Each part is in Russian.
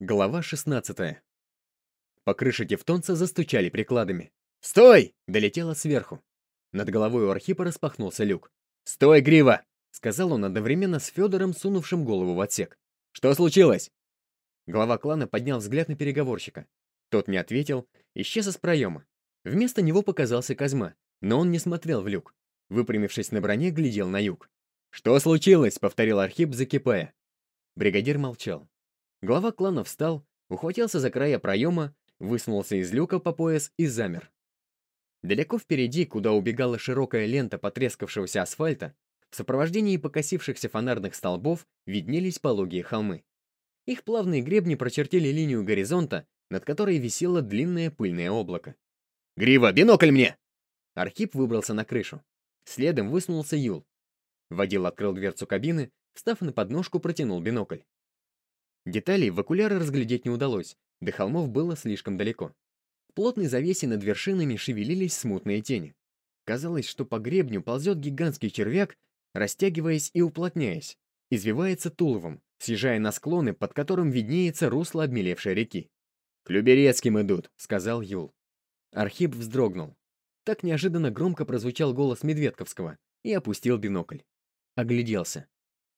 Глава 16. По крыше тевтонца застучали прикладами. «Стой!» — долетело сверху. Над головой у Архипа распахнулся люк. «Стой, Грива!» — сказал он одновременно с Федором, сунувшим голову в отсек. «Что случилось?» Глава клана поднял взгляд на переговорщика. Тот не ответил, исчез из проема. Вместо него показался Козьма, но он не смотрел в люк. Выпрямившись на броне, глядел на юг. «Что случилось?» — повторил Архип, закипая. Бригадир молчал. Глава клана встал, ухватился за края проема, высунулся из люка по пояс и замер. Далеко впереди, куда убегала широкая лента потрескавшегося асфальта, в сопровождении покосившихся фонарных столбов виднелись пологие холмы. Их плавные гребни прочертили линию горизонта, над которой висело длинное пыльное облако. «Грива, бинокль мне!» Архип выбрался на крышу. Следом высунулся Юл. Водил открыл дверцу кабины, встав на подножку, протянул бинокль. Деталей в окуляры разглядеть не удалось, до холмов было слишком далеко. В плотной завесе над вершинами шевелились смутные тени. Казалось, что по гребню ползет гигантский червяк, растягиваясь и уплотняясь, извивается туловом, съезжая на склоны, под которым виднеется русло обмелевшей реки. «К Люберецким идут», — сказал Юл. Архип вздрогнул. Так неожиданно громко прозвучал голос Медведковского и опустил бинокль. Огляделся.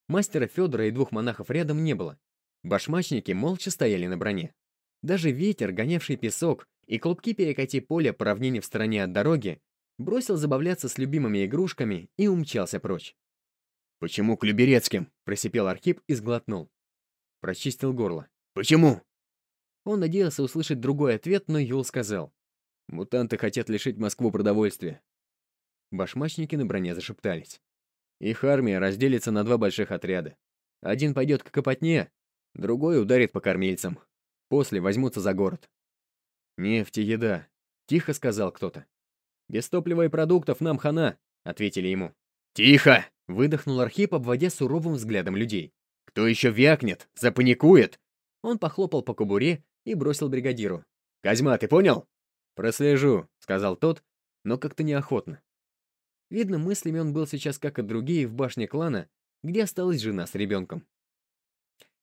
Мастера Федора и двух монахов рядом не было. Башмачники молча стояли на броне. Даже ветер, гонявший песок, и клубки перекати поля по равнине в стороне от дороги, бросил забавляться с любимыми игрушками и умчался прочь. «Почему к Люберецким?» — просипел Архип и сглотнул. Прочистил горло. «Почему?» Он надеялся услышать другой ответ, но Юл сказал. «Мутанты хотят лишить Москву продовольствия». Башмачники на броне зашептались. Их армия разделится на два больших отряда. Один пойдет к Копотне, Другой ударит по кормильцам. После возьмутся за город. «Нефть и еда», — тихо сказал кто-то. «Без топлива и продуктов нам хана», — ответили ему. «Тихо!» — выдохнул Архип, обводя суровым взглядом людей. «Кто еще вякнет, запаникует!» Он похлопал по кобуре и бросил бригадиру. «Козьма, ты понял?» «Прослежу», — сказал тот, но как-то неохотно. Видно, мыслями он был сейчас, как и другие, в башне клана, где осталась жена с ребенком.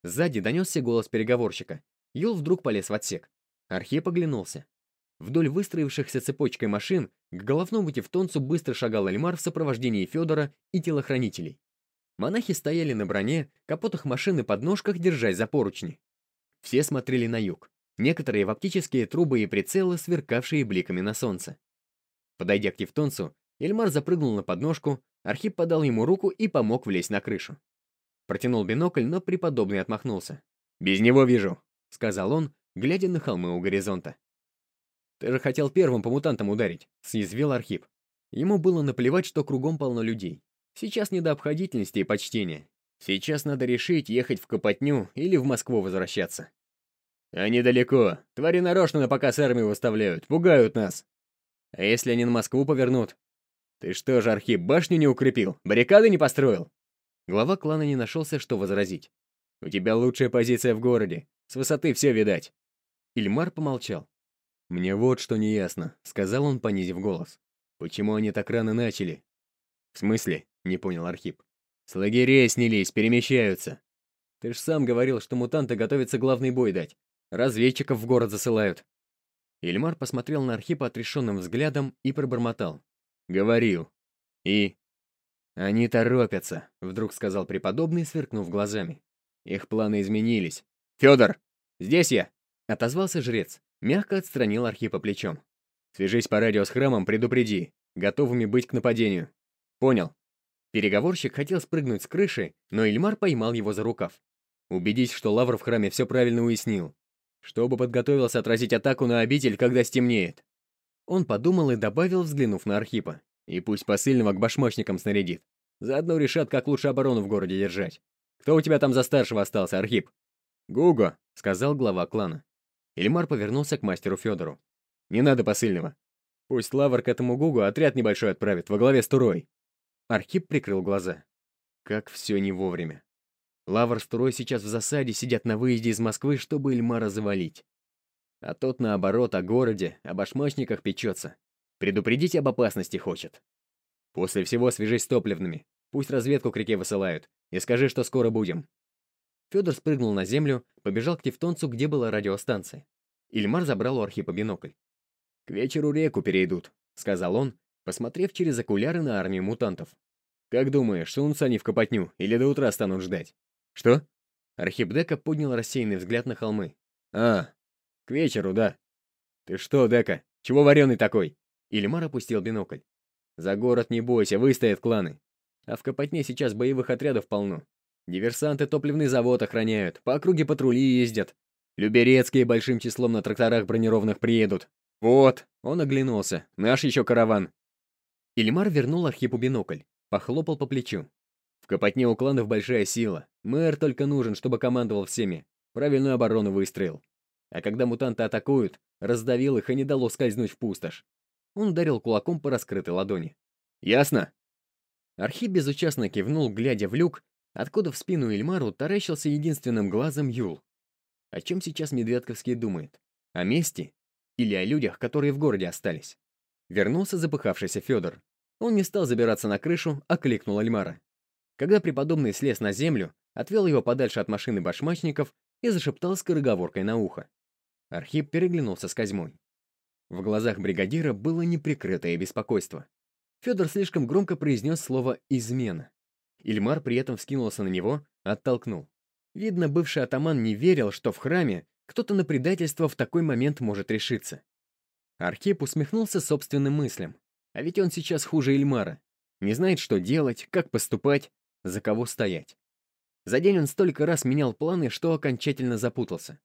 Сзади донесся голос переговорщика. Юл вдруг полез в отсек. Архип оглянулся. Вдоль выстроившихся цепочкой машин к головному тевтонцу быстро шагал Эльмар в сопровождении Федора и телохранителей. Монахи стояли на броне, капотах машины под ножках, держась за поручни. Все смотрели на юг. Некоторые в оптические трубы и прицелы, сверкавшие бликами на солнце. Подойдя к тевтонцу, Эльмар запрыгнул на подножку, Архип подал ему руку и помог влезть на крышу. Протянул бинокль, но преподобный отмахнулся. «Без него вижу», — сказал он, глядя на холмы у горизонта. «Ты же хотел первым по мутантам ударить», — съязвил Архип. Ему было наплевать, что кругом полно людей. Сейчас не до обходительности и почтения. Сейчас надо решить, ехать в Копотню или в Москву возвращаться. «Они далеко. Твари нарочно на показ армию выставляют, пугают нас. А если они на Москву повернут? Ты что же, Архип, башню не укрепил? Баррикады не построил?» Глава клана не нашелся, что возразить. «У тебя лучшая позиция в городе. С высоты все видать». Ильмар помолчал. «Мне вот что не ясно», — сказал он, понизив голос. «Почему они так рано начали?» «В смысле?» — не понял Архип. «С лагерей снялись, перемещаются. Ты ж сам говорил, что мутанты готовятся главный бой дать. Разведчиков в город засылают». Ильмар посмотрел на Архипа отрешенным взглядом и пробормотал. «Говорил. И?» «Они торопятся», — вдруг сказал преподобный, сверкнув глазами. «Их планы изменились». «Федор! Здесь я!» — отозвался жрец, мягко отстранил Архипа плечом. «Свяжись по радио с храмом, предупреди. Готовыми быть к нападению». «Понял». Переговорщик хотел спрыгнуть с крыши, но Ильмар поймал его за рукав. Убедись, что Лавр в храме все правильно уяснил. Чтобы подготовился отразить атаку на обитель, когда стемнеет. Он подумал и добавил, взглянув на Архипа. И пусть посыльного к башмачникам снарядит. Заодно решат, как лучше оборону в городе держать. Кто у тебя там за старшего остался, Архип? Гуго, сказал глава клана. Ильмар повернулся к мастеру Федору. Не надо посыльного. Пусть Лавр к этому Гугу отряд небольшой отправит, во главе с Турой. Архип прикрыл глаза. Как все не вовремя. Лавр с Турой сейчас в засаде сидят на выезде из Москвы, чтобы Ильмара завалить. А тот, наоборот, о городе, о башмачниках печется. Предупредить об опасности хочет. После всего свяжись с топливными. Пусть разведку к реке высылают. И скажи, что скоро будем. Федор спрыгнул на землю, побежал к Тевтонцу, где была радиостанция. Ильмар забрал у Архипа бинокль. «К вечеру реку перейдут», — сказал он, посмотрев через окуляры на армию мутантов. «Как думаешь, сунутся они в копотню или до утра станут ждать?» «Что?» Архип Дека поднял рассеянный взгляд на холмы. «А, к вечеру, да». «Ты что, Дека, чего вареный такой?» Ильмар опустил бинокль. «За город не бойся, выстоят кланы. А в Копотне сейчас боевых отрядов полно. Диверсанты топливный завод охраняют, по округе патрули ездят. Люберецкие большим числом на тракторах бронированных приедут. Вот, он оглянулся, наш еще караван. Ильмар вернул Архипу бинокль, похлопал по плечу. В Копотне у кланов большая сила. Мэр только нужен, чтобы командовал всеми. Правильную оборону выстроил. А когда мутанты атакуют, раздавил их и не дало скользнуть в пустошь. Он ударил кулаком по раскрытой ладони. «Ясно?» Архип безучастно кивнул, глядя в люк, откуда в спину Ильмару таращился единственным глазом Юл. О чем сейчас Медведковский думает? О мести? Или о людях, которые в городе остались? Вернулся запыхавшийся Федор. Он не стал забираться на крышу, а кликнул Альмара. Когда преподобный слез на землю, отвел его подальше от машины башмачников и зашептал скороговоркой на ухо. Архип переглянулся с Козьмой. В глазах бригадира было неприкрытое беспокойство. Федор слишком громко произнес слово «измена». Ильмар при этом вскинулся на него, оттолкнул. Видно, бывший атаман не верил, что в храме кто-то на предательство в такой момент может решиться. Архип усмехнулся собственным мыслям. А ведь он сейчас хуже Ильмара. Не знает, что делать, как поступать, за кого стоять. За день он столько раз менял планы, что окончательно запутался.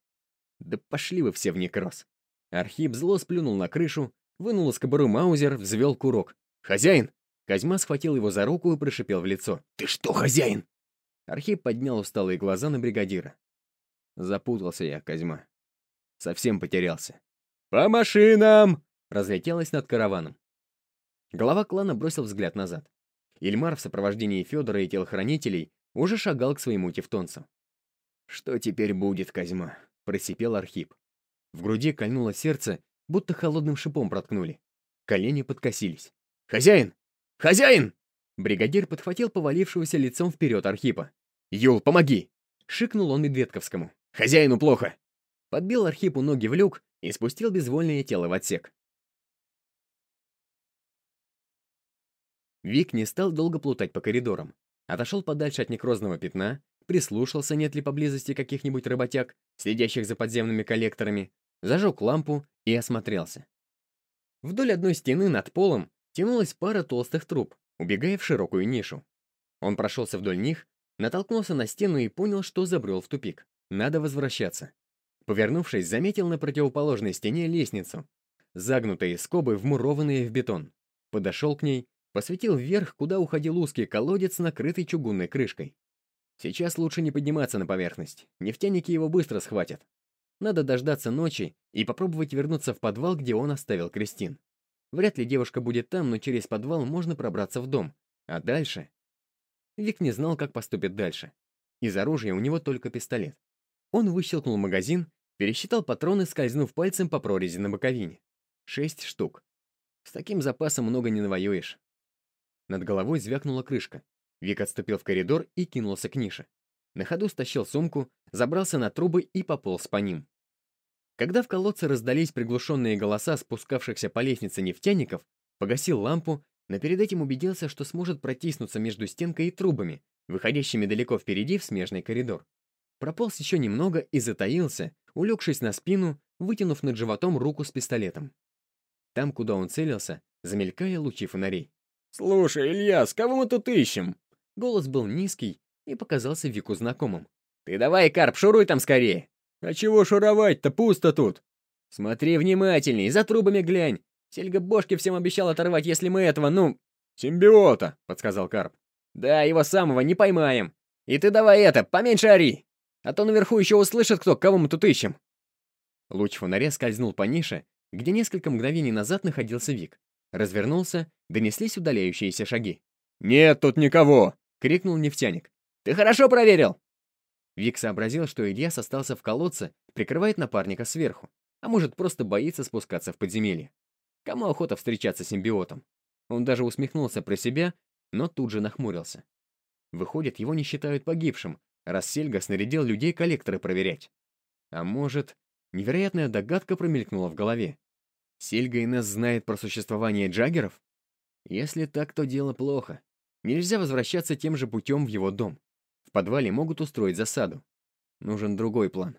Да пошли вы все в некроз. Архип зло сплюнул на крышу, вынул из кобуры маузер, взвел курок. «Хозяин!» Козьма схватил его за руку и прошипел в лицо. «Ты что, хозяин?» Архип поднял усталые глаза на бригадира. Запутался я, Козьма. Совсем потерялся. «По машинам!» разлетелось над караваном. Глава клана бросил взгляд назад. Ильмар в сопровождении Федора и телохранителей уже шагал к своему тевтонцу. «Что теперь будет, Козьма?» — просипел Архип. В груди кольнуло сердце, будто холодным шипом проткнули. Колени подкосились. «Хозяин! Хозяин!» Бригадир подхватил повалившегося лицом вперед Архипа. «Юл, помоги!» — шикнул он Медведковскому. «Хозяину плохо!» Подбил Архипу ноги в люк и спустил безвольное тело в отсек. Вик не стал долго плутать по коридорам. Отошел подальше от некрозного пятна, прислушался, нет ли поблизости каких-нибудь работяг, следящих за подземными коллекторами, зажег лампу и осмотрелся. Вдоль одной стены над полом тянулась пара толстых труб, убегая в широкую нишу. Он прошелся вдоль них, натолкнулся на стену и понял, что забрел в тупик. Надо возвращаться. Повернувшись, заметил на противоположной стене лестницу, загнутые скобы, вмурованные в бетон. Подошел к ней, посветил вверх, куда уходил узкий колодец, накрытый чугунной крышкой. Сейчас лучше не подниматься на поверхность, нефтяники его быстро схватят. Надо дождаться ночи и попробовать вернуться в подвал, где он оставил Кристин. Вряд ли девушка будет там, но через подвал можно пробраться в дом. А дальше? Вик не знал, как поступит дальше. Из оружия у него только пистолет. Он выщелкнул магазин, пересчитал патроны, скользнув пальцем по прорези на боковине. Шесть штук. С таким запасом много не навоюешь. Над головой звякнула крышка. Вик отступил в коридор и кинулся к нише. На ходу стащил сумку, забрался на трубы и пополз по ним. Когда в колодце раздались приглушенные голоса спускавшихся по лестнице нефтяников, погасил лампу, но перед этим убедился, что сможет протиснуться между стенкой и трубами, выходящими далеко впереди в смежный коридор. Прополз еще немного и затаился, улегшись на спину, вытянув над животом руку с пистолетом. Там, куда он целился, замелькали лучи фонарей. «Слушай, Ильяс, кого мы тут ищем?» Голос был низкий и показался Вику знакомым. «Ты давай, Карп, шуруй там скорее!» «А чего шуровать-то? Пусто тут!» «Смотри внимательней, за трубами глянь! Сельга бошки всем обещал оторвать, если мы этого, ну...» «Симбиота!» — подсказал Карп. «Да, его самого не поймаем! И ты давай это, поменьше ори! А то наверху еще услышат кто, кого мы тут ищем!» Луч фонаря скользнул по нише, где несколько мгновений назад находился Вик. Развернулся, донеслись удаляющиеся шаги. «Нет тут никого!» — крикнул нефтяник. «Ты хорошо проверил?» Вик сообразил, что Ильяс остался в колодце, прикрывает напарника сверху, а может просто боится спускаться в подземелье. Кому охота встречаться с симбиотом? Он даже усмехнулся про себя, но тут же нахмурился. Выходит, его не считают погибшим, раз Сельга снарядил людей коллекторы проверять. А может, невероятная догадка промелькнула в голове. Сельга и нас знает про существование джаггеров? Если так, то дело плохо. Нельзя возвращаться тем же путем в его дом. Подвале могут устроить засаду. Нужен другой план.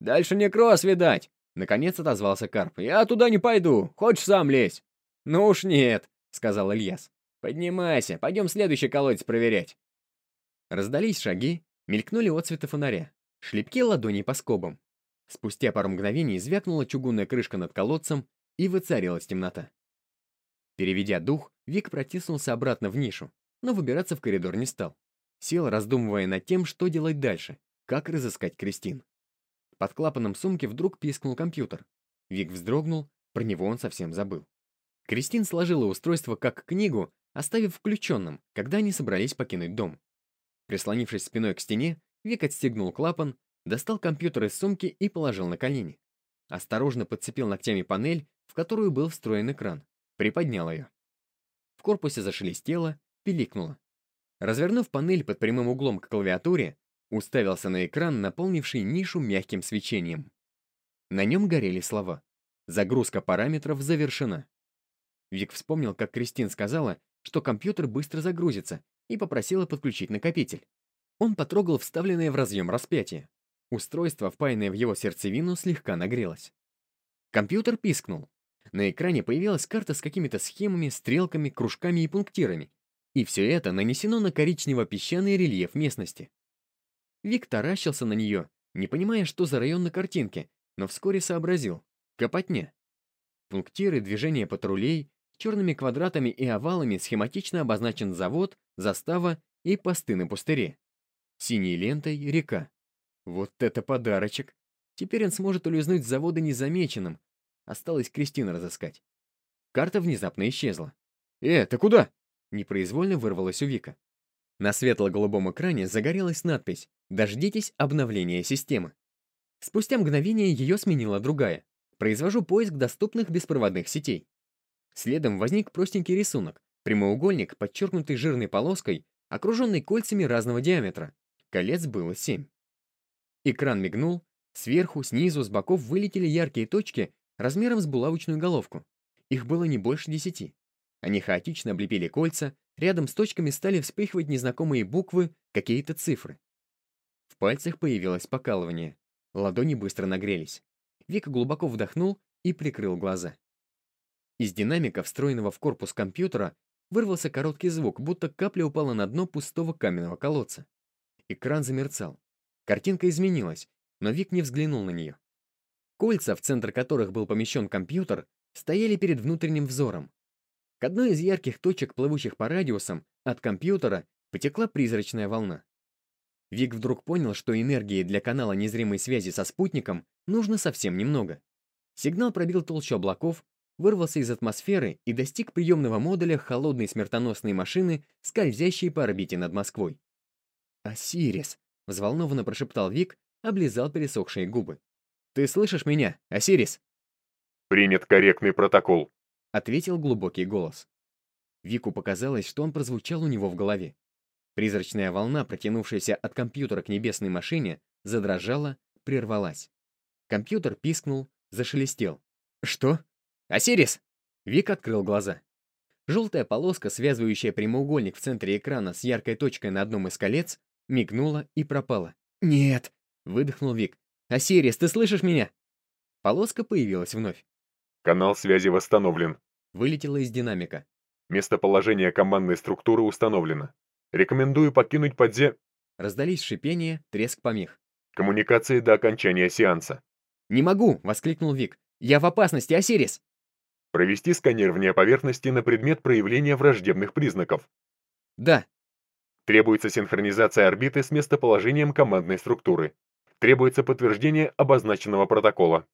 «Дальше некроз, видать!» Наконец отозвался Карп. «Я туда не пойду. Хочешь, сам лезь?» «Ну уж нет», — сказал Ильяс. «Поднимайся, пойдем следующий колодец проверять». Раздались шаги, мелькнули отцветы фонаря, шлепки ладоней по скобам. Спустя пару мгновений звякнула чугунная крышка над колодцем, и воцарилась темнота. Переведя дух, Вик протиснулся обратно в нишу, но выбираться в коридор не стал. Сел, раздумывая над тем, что делать дальше, как разыскать Кристин. Под клапаном сумки вдруг пискнул компьютер. Вик вздрогнул, про него он совсем забыл. Кристин сложила устройство как книгу, оставив включенным, когда они собрались покинуть дом. Прислонившись спиной к стене, Вик отстегнул клапан, достал компьютер из сумки и положил на колени. Осторожно подцепил ногтями панель, в которую был встроен экран. Приподнял ее. В корпусе зашелестело, пиликнуло. Развернув панель под прямым углом к клавиатуре, уставился на экран, наполнивший нишу мягким свечением. На нем горели слова. Загрузка параметров завершена. Вик вспомнил, как Кристин сказала, что компьютер быстро загрузится, и попросила подключить накопитель. Он потрогал вставленное в разъем распятие. Устройство, впаянное в его сердцевину, слегка нагрелось. Компьютер пискнул. На экране появилась карта с какими-то схемами, стрелками, кружками и пунктирами. И все это нанесено на коричнево-песчаный рельеф местности. Вик таращился на нее, не понимая, что за район на картинке, но вскоре сообразил. Копотня. Пунктиры, движения патрулей, черными квадратами и овалами схематично обозначен завод, застава и посты на пустыре. Синей лентой — река. Вот это подарочек! Теперь он сможет улизнуть с завода незамеченным. Осталось Кристину разыскать. Карта внезапно исчезла. «Э, ты куда?» Непроизвольно вырвалась у Вика. На светло-голубом экране загорелась надпись «Дождитесь обновления системы». Спустя мгновение ее сменила другая. Произвожу поиск доступных беспроводных сетей. Следом возник простенький рисунок. Прямоугольник, подчеркнутый жирной полоской, окруженный кольцами разного диаметра. Колец было семь. Экран мигнул. Сверху, снизу, с боков вылетели яркие точки размером с булавочную головку. Их было не больше десяти. Они хаотично облепили кольца, Рядом с точками стали вспыхивать незнакомые буквы, какие-то цифры. В пальцах появилось покалывание. Ладони быстро нагрелись. Вика глубоко вдохнул и прикрыл глаза. Из динамика, встроенного в корпус компьютера, вырвался короткий звук, будто капля упала на дно пустого каменного колодца. Экран замерцал. Картинка изменилась, но Вик не взглянул на нее. Кольца, в центр которых был помещен компьютер, стояли перед внутренним взором. К одной из ярких точек, плывущих по радиусам, от компьютера потекла призрачная волна. Вик вдруг понял, что энергии для канала незримой связи со спутником нужно совсем немного. Сигнал пробил толщу облаков, вырвался из атмосферы и достиг приемного модуля холодной смертоносной машины, скользящей по орбите над Москвой. «Осирис!» — взволнованно прошептал Вик, облизал пересохшие губы. «Ты слышишь меня, Осирис?» «Принят корректный протокол», — ответил глубокий голос. Вику показалось, что он прозвучал у него в голове. Призрачная волна, протянувшаяся от компьютера к небесной машине, задрожала, прервалась. Компьютер пискнул, зашелестел. «Что? Осирис?» Вик открыл глаза. Желтая полоска, связывающая прямоугольник в центре экрана с яркой точкой на одном из колец, мигнула и пропала. «Нет!» — выдохнул Вик. «Осирис, ты слышишь меня?» Полоска появилась вновь. Канал связи восстановлен. Вылетело из динамика. Местоположение командной структуры установлено. Рекомендую покинуть подзе... Раздались шипения, треск помех. Коммуникации до окончания сеанса. «Не могу!» — воскликнул Вик. «Я в опасности, Осирис!» Провести сканирование поверхности на предмет проявления враждебных признаков. «Да». Требуется синхронизация орбиты с местоположением командной структуры. Требуется подтверждение обозначенного протокола.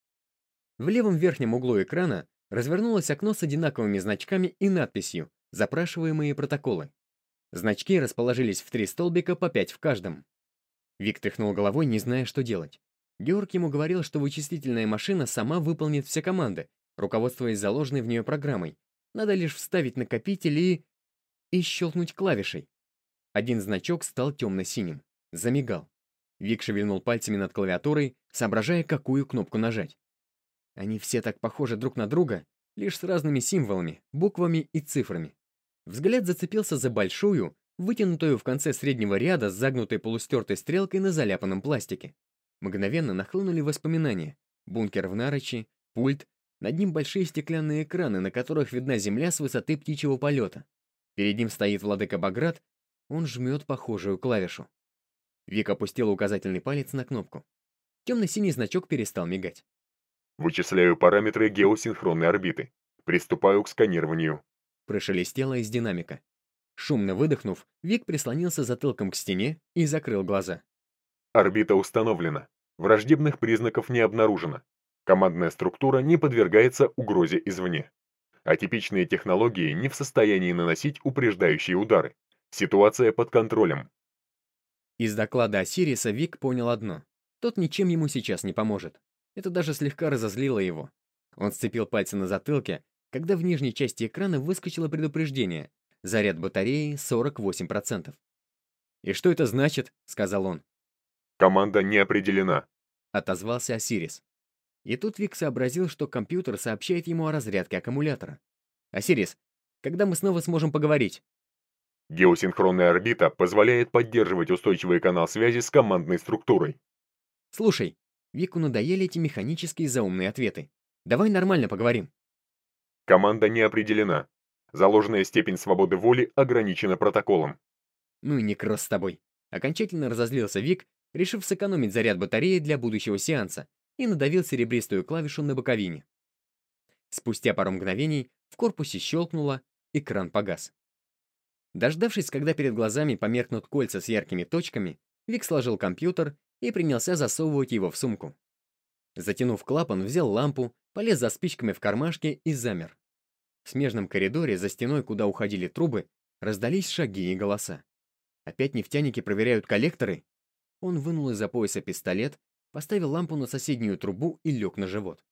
В левом верхнем углу экрана развернулось окно с одинаковыми значками и надписью «Запрашиваемые протоколы». Значки расположились в три столбика по пять в каждом. Вик тряхнул головой, не зная, что делать. Георг ему говорил, что вычислительная машина сама выполнит все команды, руководствуясь заложенной в нее программой. Надо лишь вставить накопитель и... и щелкнуть клавишей. Один значок стал темно-синим. Замигал. Вик шевельнул пальцами над клавиатурой, соображая, какую кнопку нажать. Они все так похожи друг на друга, лишь с разными символами, буквами и цифрами. Взгляд зацепился за большую, вытянутую в конце среднего ряда с загнутой полустертой стрелкой на заляпанном пластике. Мгновенно нахлынули воспоминания. Бункер в Нарочи, пульт, над ним большие стеклянные экраны, на которых видна земля с высоты птичьего полета. Перед ним стоит владыка Баграт, он жмет похожую клавишу. Вик опустил указательный палец на кнопку. Темно-синий значок перестал мигать. Вычисляю параметры геосинхронной орбиты. Приступаю к сканированию. Прошелестело из динамика. Шумно выдохнув, Вик прислонился затылком к стене и закрыл глаза. Орбита установлена. Враждебных признаков не обнаружено. Командная структура не подвергается угрозе извне. Атипичные технологии не в состоянии наносить упреждающие удары. Ситуация под контролем. Из доклада Осириса Вик понял одно. Тот ничем ему сейчас не поможет. Это даже слегка разозлило его. Он сцепил пальцы на затылке, когда в нижней части экрана выскочило предупреждение. Заряд батареи 48%. «И что это значит?» — сказал он. «Команда не определена», — отозвался Осирис. И тут Вик сообразил, что компьютер сообщает ему о разрядке аккумулятора. «Осирис, когда мы снова сможем поговорить?» Геосинхронная орбита позволяет поддерживать устойчивый канал связи с командной структурой. «Слушай, Вику надоели эти механические заумные ответы. Давай нормально поговорим. Команда не определена. Заложенная степень свободы воли ограничена протоколом. Ну и не кросс с тобой. Окончательно разозлился Вик, решив сэкономить заряд батареи для будущего сеанса, и надавил серебристую клавишу на боковине. Спустя пару мгновений в корпусе щелкнуло, экран погас. Дождавшись, когда перед глазами померкнут кольца с яркими точками, Вик сложил компьютер и принялся засовывать его в сумку. Затянув клапан, взял лампу, полез за спичками в кармашке и замер. В смежном коридоре, за стеной, куда уходили трубы, раздались шаги и голоса. Опять нефтяники проверяют коллекторы? Он вынул из-за пояса пистолет, поставил лампу на соседнюю трубу и лег на живот.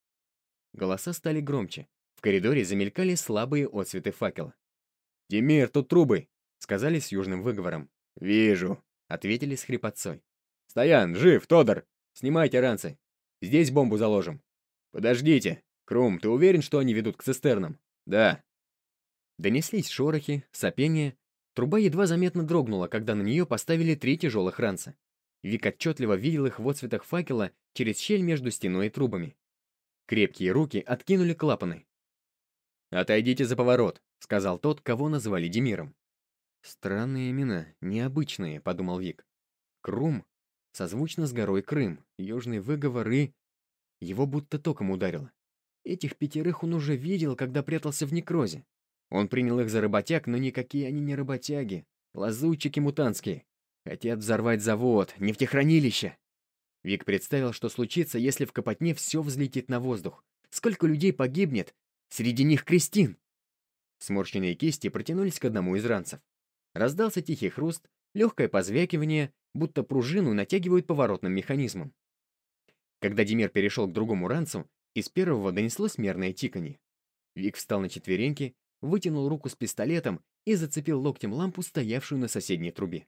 Голоса стали громче. В коридоре замелькали слабые отсветы факела. «Демир, тут трубы!» — сказали с южным выговором. «Вижу», — ответили с хрипотцой. «Стоян, жив, Тодор! Снимайте ранцы. Здесь бомбу заложим». «Подождите. Крум, ты уверен, что они ведут к цистернам?» «Да». Донеслись шорохи, сопения. Труба едва заметно дрогнула, когда на нее поставили три тяжелых ранца. Вик отчетливо видел их в отцветах факела через щель между стеной и трубами. Крепкие руки откинули клапаны. «Отойдите за поворот», — сказал тот, кого назвали Демиром. «Странные имена, необычные», — подумал Вик. Крум созвучно с горой Крым, южный выговор и... Его будто током ударило. Этих пятерых он уже видел, когда прятался в некрозе. Он принял их за работяг, но никакие они не работяги. Лазутчики мутантские. Хотят взорвать завод, нефтехранилище. Вик представил, что случится, если в Копотне все взлетит на воздух. Сколько людей погибнет? Среди них Кристин. Сморщенные кисти протянулись к одному из ранцев. Раздался тихий хруст, легкое позвякивание, будто пружину натягивают поворотным механизмом. Когда Демир перешел к другому ранцу, из первого донеслось мерное тиканье. Вик встал на четвереньки, вытянул руку с пистолетом и зацепил локтем лампу, стоявшую на соседней трубе.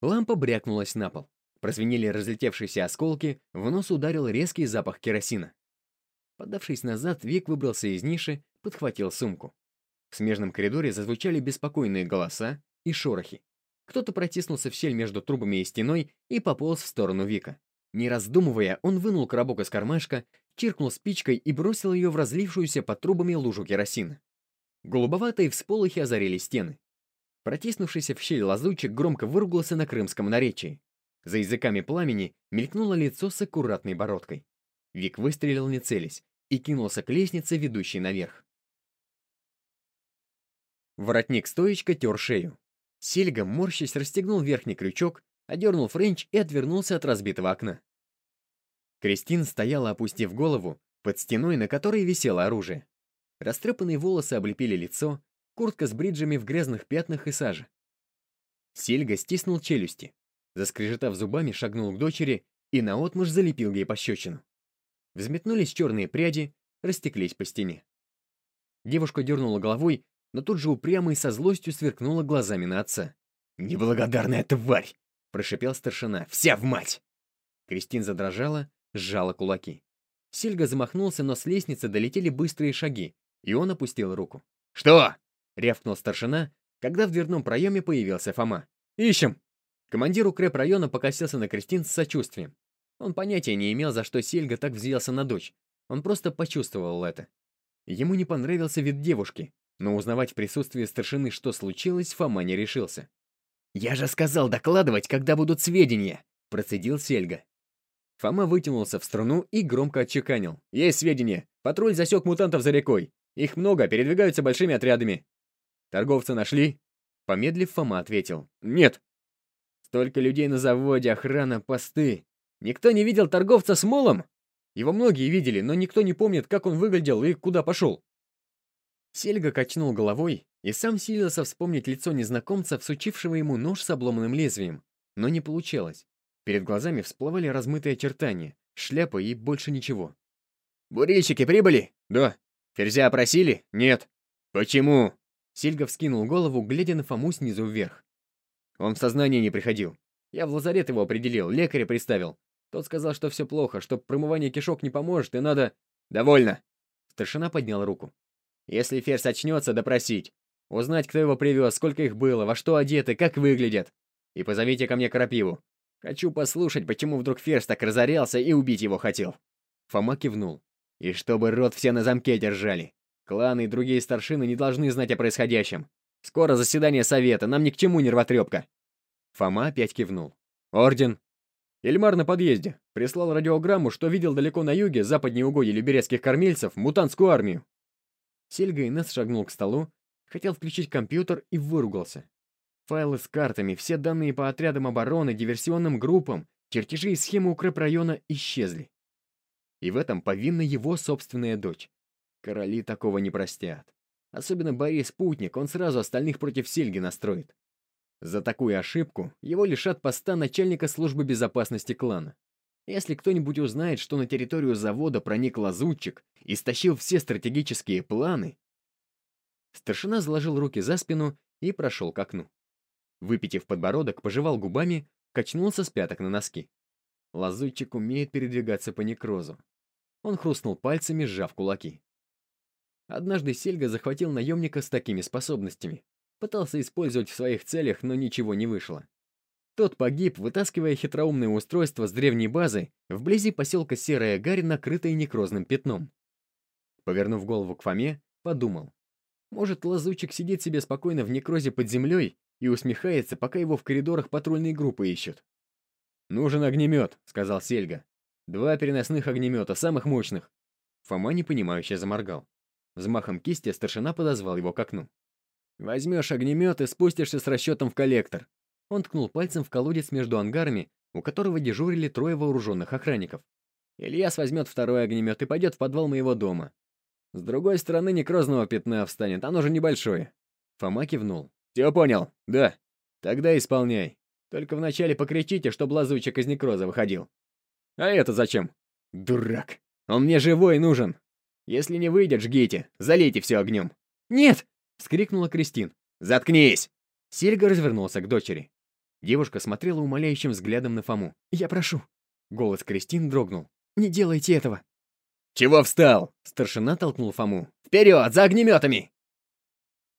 Лампа брякнулась на пол. Прозвенели разлетевшиеся осколки, в нос ударил резкий запах керосина. Подавшись назад, Вик выбрался из ниши, подхватил сумку. В смежном коридоре зазвучали беспокойные голоса и шорохи. Кто-то протиснулся в щель между трубами и стеной и пополз в сторону Вика. Не раздумывая, он вынул коробок из кармашка, чиркнул спичкой и бросил ее в разлившуюся под трубами лужу керосина. Голубоватые всполохи озарили стены. Протиснувшийся в щель лазутчик громко выругался на крымском наречии. За языками пламени мелькнуло лицо с аккуратной бородкой. Вик выстрелил не целясь и кинулся к лестнице, ведущей наверх. Воротник-стоечка тер шею. Сельга, морщись, расстегнул верхний крючок, одернул френч и отвернулся от разбитого окна. Кристин стояла, опустив голову, под стеной, на которой висело оружие. Растрепанные волосы облепили лицо, куртка с бриджами в грязных пятнах и саже. Сельга стиснул челюсти, заскрежетав зубами, шагнул к дочери и наотмашь залепил ей пощечину. Взметнулись черные пряди, растеклись по стене. Девушка дернула головой но тут же упрямо и со злостью сверкнула глазами на отца. «Неблагодарная тварь!» — прошипел старшина. «Вся в мать!» Кристин задрожала, сжала кулаки. Сильга замахнулся, но с лестницы долетели быстрые шаги, и он опустил руку. «Что?» — рявкнул старшина, когда в дверном проеме появился Фома. «Ищем!» Командир укрепрайона покосился на Кристин с сочувствием. Он понятия не имел, за что Сельга так взъелся на дочь. Он просто почувствовал это. Ему не понравился вид девушки, но узнавать в присутствии старшины, что случилось, Фома не решился. «Я же сказал докладывать, когда будут сведения!» — процедил Сельга. Фома вытянулся в струну и громко отчеканил. «Есть сведения. Патруль засек мутантов за рекой. Их много, передвигаются большими отрядами. Торговца нашли?» Помедлив, Фома ответил. «Нет». «Столько людей на заводе, охрана, посты. Никто не видел торговца с молом? Его многие видели, но никто не помнит, как он выглядел и куда пошел». Сельга качнул головой и сам силился вспомнить лицо незнакомца, всучившего ему нож с обломанным лезвием. Но не получалось. Перед глазами всплывали размытые очертания, шляпа и больше ничего. «Бурильщики прибыли?» «Да». «Ферзя опросили?» «Нет». «Почему?» Сильга вскинул голову, глядя на Фому снизу вверх. Он в сознание не приходил. Я в лазарет его определил, лекаря приставил. Тот сказал, что все плохо, что промывание кишок не поможет, и надо... «Довольно!» Старшина поднял руку. «Если Ферзь очнется, допросить. Узнать, кто его привез, сколько их было, во что одеты, как выглядят. И позовите ко мне Крапиву. Хочу послушать, почему вдруг Ферзь так разорялся и убить его хотел». Фома кивнул. «И чтобы рот все на замке держали. Кланы и другие старшины не должны знать о происходящем. Скоро заседание совета, нам ни к чему нервотрепка». Фома опять кивнул. «Орден». Эльмар на подъезде. Прислал радиограмму, что видел далеко на юге, западнее угодья люберецких кормильцев, мутантскую армию. Сельга Инесс шагнул к столу, хотел включить компьютер и выругался. Файлы с картами, все данные по отрядам обороны, диверсионным группам, чертежи и схемы укрепрайона исчезли. И в этом повинна его собственная дочь. Короли такого не простят. Особенно Борис Путник, он сразу остальных против Сельги настроит. За такую ошибку его лишат поста начальника службы безопасности клана. Если кто-нибудь узнает, что на территорию завода проник лазутчик и стащил все стратегические планы... Старшина заложил руки за спину и прошел к окну. Выпитив подбородок, пожевал губами, качнулся с пяток на носки. Лазутчик умеет передвигаться по некрозу. Он хрустнул пальцами, сжав кулаки. Однажды Сельга захватил наемника с такими способностями. Пытался использовать в своих целях, но ничего не вышло. Тот погиб, вытаскивая хитроумное устройство с древней базы вблизи поселка Серая Гарь, накрытой некрозным пятном. Повернув голову к Фоме, подумал. Может, лазучик сидит себе спокойно в некрозе под землей и усмехается, пока его в коридорах патрульные группы ищут. «Нужен огнемет», — сказал Сельга. «Два переносных огнемета, самых мощных». Фома непонимающе заморгал. Взмахом кисти старшина подозвал его к окну. «Возьмешь огнемет и спустишься с расчетом в коллектор». Он ткнул пальцем в колодец между ангарами, у которого дежурили трое вооруженных охранников. Ильяс возьмет второй огнемет и пойдет в подвал моего дома. С другой стороны некрозного пятна встанет, оно же небольшое. Фома кивнул. «Все понял?» «Да». «Тогда исполняй. Только вначале покричите, чтоб лазучик из некроза выходил». «А это зачем?» «Дурак! Он мне живой нужен! Если не выйдет, жгите, залейте все огнем». «Нет!» — вскрикнула Кристин. «Заткнись!» Сельга развернулся к дочери. Девушка смотрела умоляющим взглядом на Фому. «Я прошу». Голос Кристин дрогнул. «Не делайте этого». «Чего встал?» Старшина толкнул Фому. «Вперед, за огнеметами!»